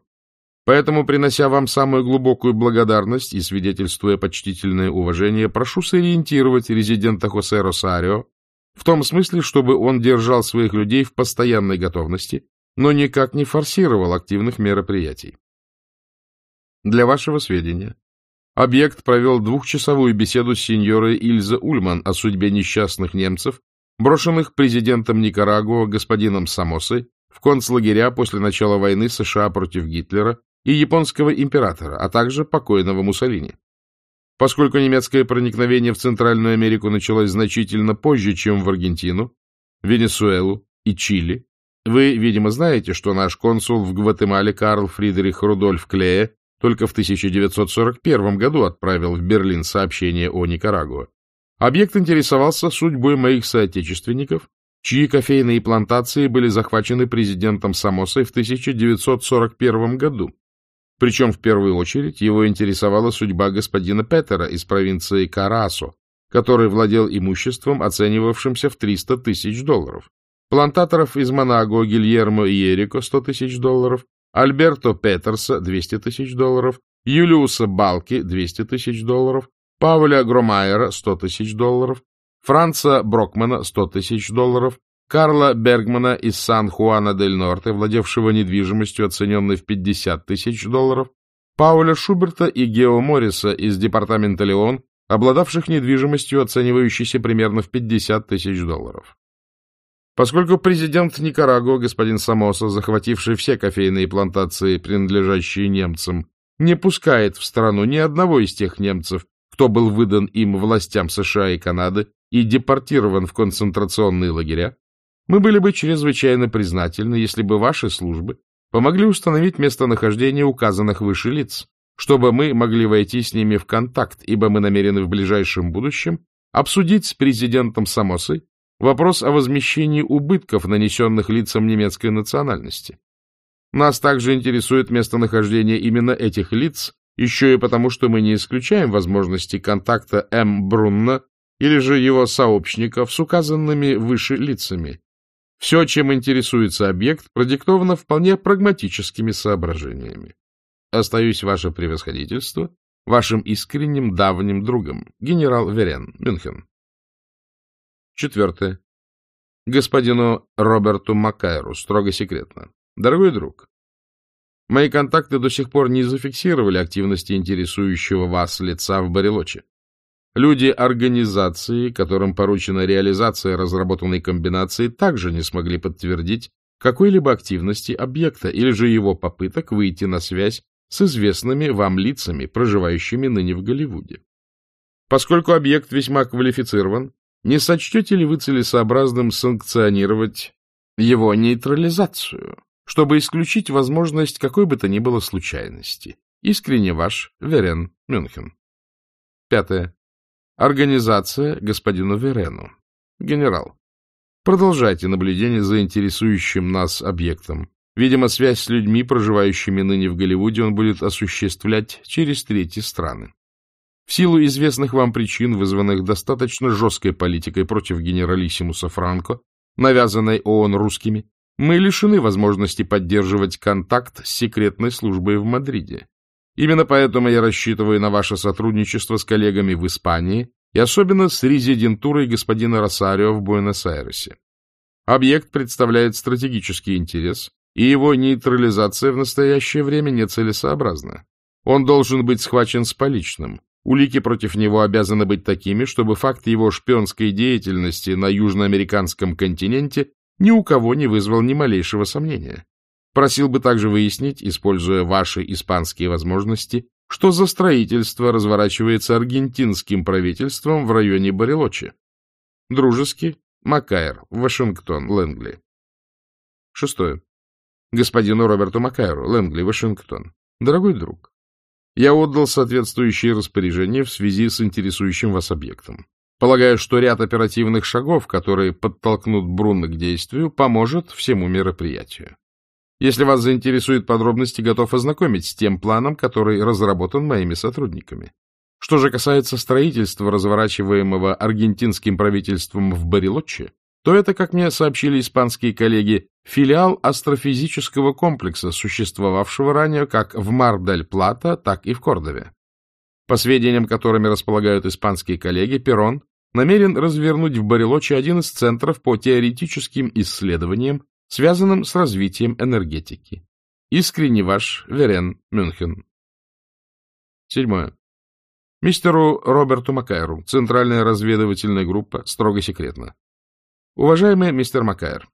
Поэтому, принося вам самую глубокую благодарность и свидетельствуя почтительное уважение, прошу сориентировать резидента Хосе Росарио в том смысле, чтобы он держал своих людей в постоянной готовности, но никак не форсировал активных мероприятий. Для вашего сведения, объект провел двухчасовую беседу с сеньорой Ильза Ульман о судьбе несчастных немцев, брошенных президентом Никарагуа господином Самосой в концлагеря после начала войны США против Гитлера и японского императора, а также покойного Муссолини. Поскольку немецкое проникновение в Центральную Америку началось значительно позже, чем в Аргентину, Венесуэлу и Чили, вы, видимо, знаете, что наш консул в Гватемале Карл Фридрих Рудольф Клее только в 1941 году отправил в Берлин сообщение о Никарагуа. Объект интересовался судьбой моих соотечественников, чьи кофейные плантации были захвачены президентом Самосой в 1941 году. Причем в первую очередь его интересовала судьба господина Петера из провинции Карасо, который владел имуществом, оценивавшимся в 300 тысяч долларов. Плантаторов из Монаго Гильермо и Ерико 100 тысяч долларов, Альберто Петерса 200 тысяч долларов, Юлиуса Балки 200 тысяч долларов, Пауля Громайера 100 тысяч долларов, Франца Брокмана 100 тысяч долларов, Карла Бергмана из Сан-Хуана-дель-Норте, владевшего недвижимостью, оцененной в 50 тысяч долларов, Пауля Шуберта и Гео Морриса из департамента Леон, обладавших недвижимостью, оценивающейся примерно в 50 тысяч долларов. Поскольку президент Никарагуа, господин Самоса, захвативший все кофейные плантации, принадлежащие немцам, не пускает в страну ни одного из тех немцев, кто был выдан им властям США и Канады и депортирован в концентрационные лагеря, мы были бы чрезвычайно признательны, если бы ваши службы помогли установить местонахождение указанных выше лиц, чтобы мы могли войти с ними в контакт, ибо мы намерены в ближайшем будущем обсудить с президентом Самосой вопрос о возмещении убытков, нанесенных лицам немецкой национальности. Нас также интересует местонахождение именно этих лиц, еще и потому, что мы не исключаем возможности контакта М. Брунна или же его сообщников с указанными выше лицами. Все, чем интересуется объект, продиктовано вполне прагматическими соображениями. Остаюсь, ваше превосходительство, вашим искренним давним другом, генерал Верен, Мюнхен. Четвертое. Господину Роберту Маккайру, строго секретно. Дорогой друг, мои контакты до сих пор не зафиксировали активности интересующего вас лица в Барелоче. Люди организации, которым поручена реализация разработанной комбинации, также не смогли подтвердить какой-либо активности объекта или же его попыток выйти на связь с известными вам лицами, проживающими ныне в Голливуде. Поскольку объект весьма квалифицирован, не сочтете ли вы целесообразным санкционировать его нейтрализацию, чтобы исключить возможность какой бы то ни было случайности? Искренне ваш, Верен Мюнхен. Пятое. Организация господину Верену. Генерал. Продолжайте наблюдение за интересующим нас объектом. Видимо, связь с людьми, проживающими ныне в Голливуде, он будет осуществлять через третьи страны. В силу известных вам причин, вызванных достаточно жесткой политикой против генералиссимуса Франко, навязанной ООН русскими, мы лишены возможности поддерживать контакт с секретной службой в Мадриде. Именно поэтому я рассчитываю на ваше сотрудничество с коллегами в Испании и особенно с резидентурой господина Росарио в Буэнос-Айресе. Объект представляет стратегический интерес, и его нейтрализация в настоящее время нецелесообразна. Он должен быть схвачен с поличным, Улики против него обязаны быть такими, чтобы факт его шпионской деятельности на южноамериканском континенте ни у кого не вызвал ни малейшего сомнения. Просил бы также выяснить, используя ваши испанские возможности, что за строительство разворачивается аргентинским правительством в районе Барелочи. Дружески, Макайр, Вашингтон, Лэнгли. Шестое. Господину Роберту Макайру, Лэнгли, Вашингтон. Дорогой друг, я отдал соответствующие распоряжения в связи с интересующим вас объектом. Полагаю, что ряд оперативных шагов, которые подтолкнут Бруно к действию, поможет всему мероприятию. Если вас заинтересуют подробности, готов ознакомить с тем планом, который разработан моими сотрудниками. Что же касается строительства, разворачиваемого аргентинским правительством в Барилотче, то это, как мне сообщили испанские коллеги, филиал астрофизического комплекса, существовавшего ранее как в Мар-дель-Плата, так и в Кордове. По сведениям, которыми располагают испанские коллеги, Перрон намерен развернуть в Барилоче один из центров по теоретическим исследованиям, связанным с развитием энергетики. Искренне ваш, Верен, Мюнхен. Седьмое. Мистеру Роберту Макайру, Центральная разведывательная группа, строго секретно. Уважаемый мистер Макайр,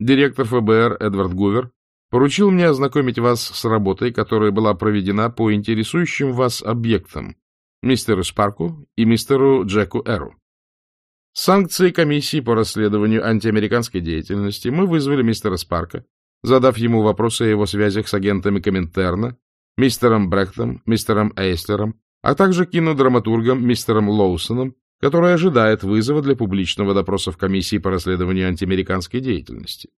директор ФБР Эдвард Гувер поручил мне ознакомить вас с работой, которая была проведена по интересующим вас объектам, мистеру Спарку и мистеру Джеку Эру. Санкции комиссии по расследованию антиамериканской деятельности мы вызвали мистера Спарка, задав ему вопросы о его связях с агентами Коминтерна, мистером Брехтом, мистером Эйслером, а также кинодраматургом мистером Лоусоном, который ожидает вызова для публичного допроса в комиссии по расследованию антиамериканской деятельности.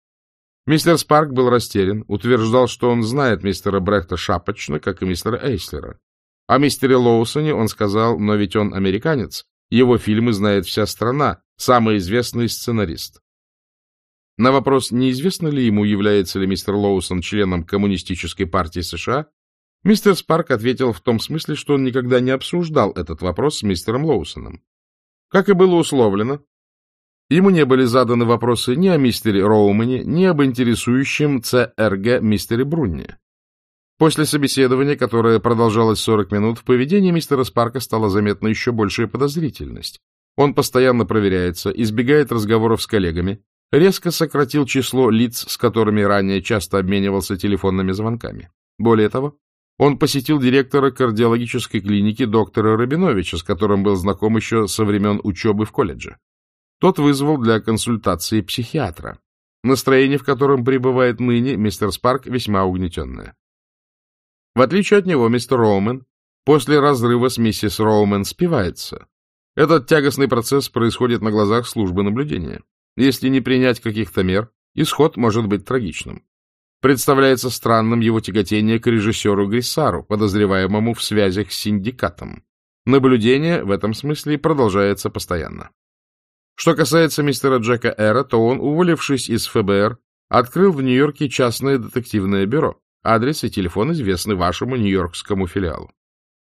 Мистер Спарк был растерян, утверждал, что он знает мистера Брехта шапочно, как и мистера Эйслера. О мистере Лоусоне он сказал, но ведь он американец, его фильмы знает вся страна, самый известный сценарист. На вопрос, неизвестно ли ему, является ли мистер Лоусон членом Коммунистической партии США, мистер Спарк ответил в том смысле, что он никогда не обсуждал этот вопрос с мистером Лоусоном. Как и было условлено, ему не были заданы вопросы ни о мистере Роумане, ни об интересующем ЦРГ мистере Брунне. После собеседования, которое продолжалось 40 минут, в поведении мистера Спарка стала заметна еще большая подозрительность. Он постоянно проверяется, избегает разговоров с коллегами, резко сократил число лиц, с которыми ранее часто обменивался телефонными звонками. Более того, он посетил директора кардиологической клиники доктора Рабиновича, с которым был знаком еще со времен учебы в колледже. Тот вызвал для консультации психиатра. Настроение, в котором пребывает ныне мистер Спарк, весьма угнетенное. В отличие от него, мистер Роумен после разрыва с миссис Роумен спивается. Этот тягостный процесс происходит на глазах службы наблюдения. Если не принять каких-то мер, исход может быть трагичным. Представляется странным его тяготение к режиссеру Гриссару, подозреваемому в связях с синдикатом. Наблюдение в этом смысле продолжается постоянно. Что касается мистера Джека Эра, то он, уволившись из ФБР, открыл в Нью-Йорке частное детективное бюро. Адрес и телефон известны вашему нью-йоркскому филиалу.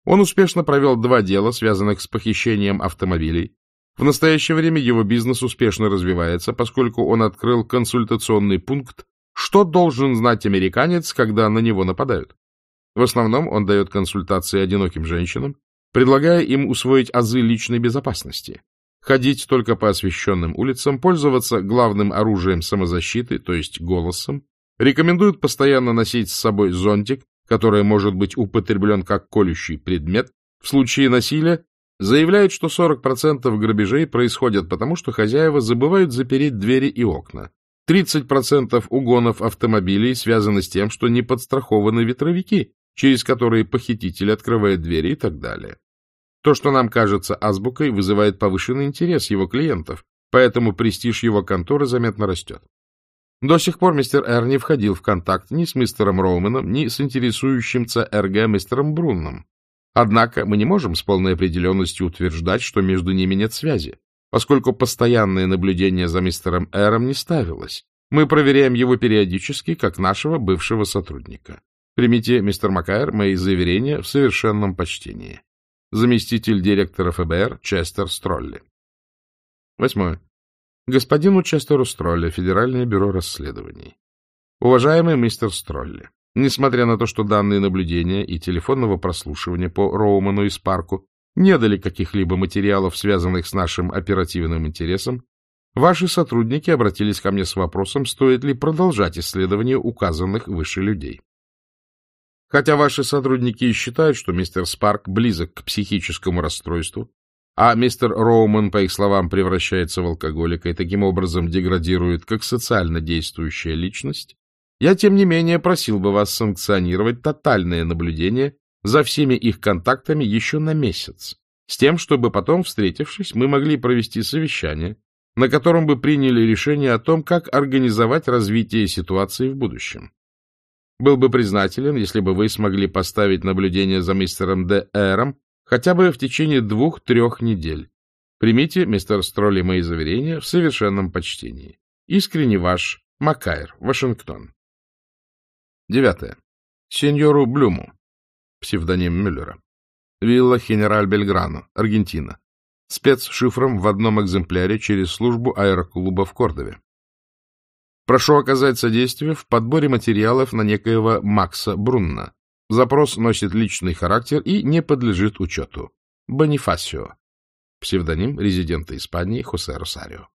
Он успешно провел два дела, связанных с похищением автомобилей. В настоящее время его бизнес успешно развивается, поскольку он открыл консультационный пункт что должен знать американец, когда на него нападают? В основном он дает консультации одиноким женщинам, предлагая им усвоить азы личной безопасности, ходить только по освещенным улицам, пользоваться главным оружием самозащиты, то есть голосом, рекомендует постоянно носить с собой зонтик, который может быть употреблен как колющий предмет, в случае насилия заявляет, что 40% грабежей происходят потому, что хозяева забывают запереть двери и окна, 30% угонов автомобилей связаны с тем, что не подстрахованы ветровики, через которые похититель открывает двери и так далее. То, что нам кажется азбукой, вызывает повышенный интерес его клиентов, поэтому престиж его конторы заметно растет. До сих пор мистер Р не входил в контакт ни с мистером Роуменом, ни с интересующим ЦРГ мистером Брунном. Однако мы не можем с полной определенностью утверждать, что между ними нет связи поскольку постоянное наблюдение за мистером Эром не ставилось. Мы проверяем его периодически, как нашего бывшего сотрудника. Примите, мистер Макайр, мои заверения в совершенном почтении. Заместитель директора ФБР Честер Стролли. Восьмое. Господину Честеру Стролли, Федеральное бюро расследований. Уважаемый мистер Стролли, несмотря на то, что данные наблюдения и телефонного прослушивания по Роуману и Спарку не дали каких-либо материалов, связанных с нашим оперативным интересом, ваши сотрудники обратились ко мне с вопросом, стоит ли продолжать исследование указанных выше людей. Хотя ваши сотрудники и считают, что мистер Спарк близок к психическому расстройству, а мистер Роуман, по их словам, превращается в алкоголика и таким образом деградирует как социально действующая личность, я, тем не менее, просил бы вас санкционировать тотальное наблюдение за всеми их контактами еще на месяц, с тем, чтобы потом, встретившись, мы могли провести совещание, на котором бы приняли решение о том, как организовать развитие ситуации в будущем. Был бы признателен, если бы вы смогли поставить наблюдение за мистером Д. Эром Хотя бы в течение двух-трех недель. Примите, мистер Стролли, мои заверения в совершенном почтении. Искренне ваш Макайр, Вашингтон. Девятое. Сеньору Блюму, псевдоним Мюллера. Вилла Хенераль Бельграно, Аргентина. Спецшифром в одном экземпляре через службу аэроклуба в Кордове. Прошу оказать содействие в подборе материалов на некоего Макса Брунна. Запрос носит личный характер и не подлежит учету. Бонифасио. Псевдоним резидента Испании Хосе Росарио.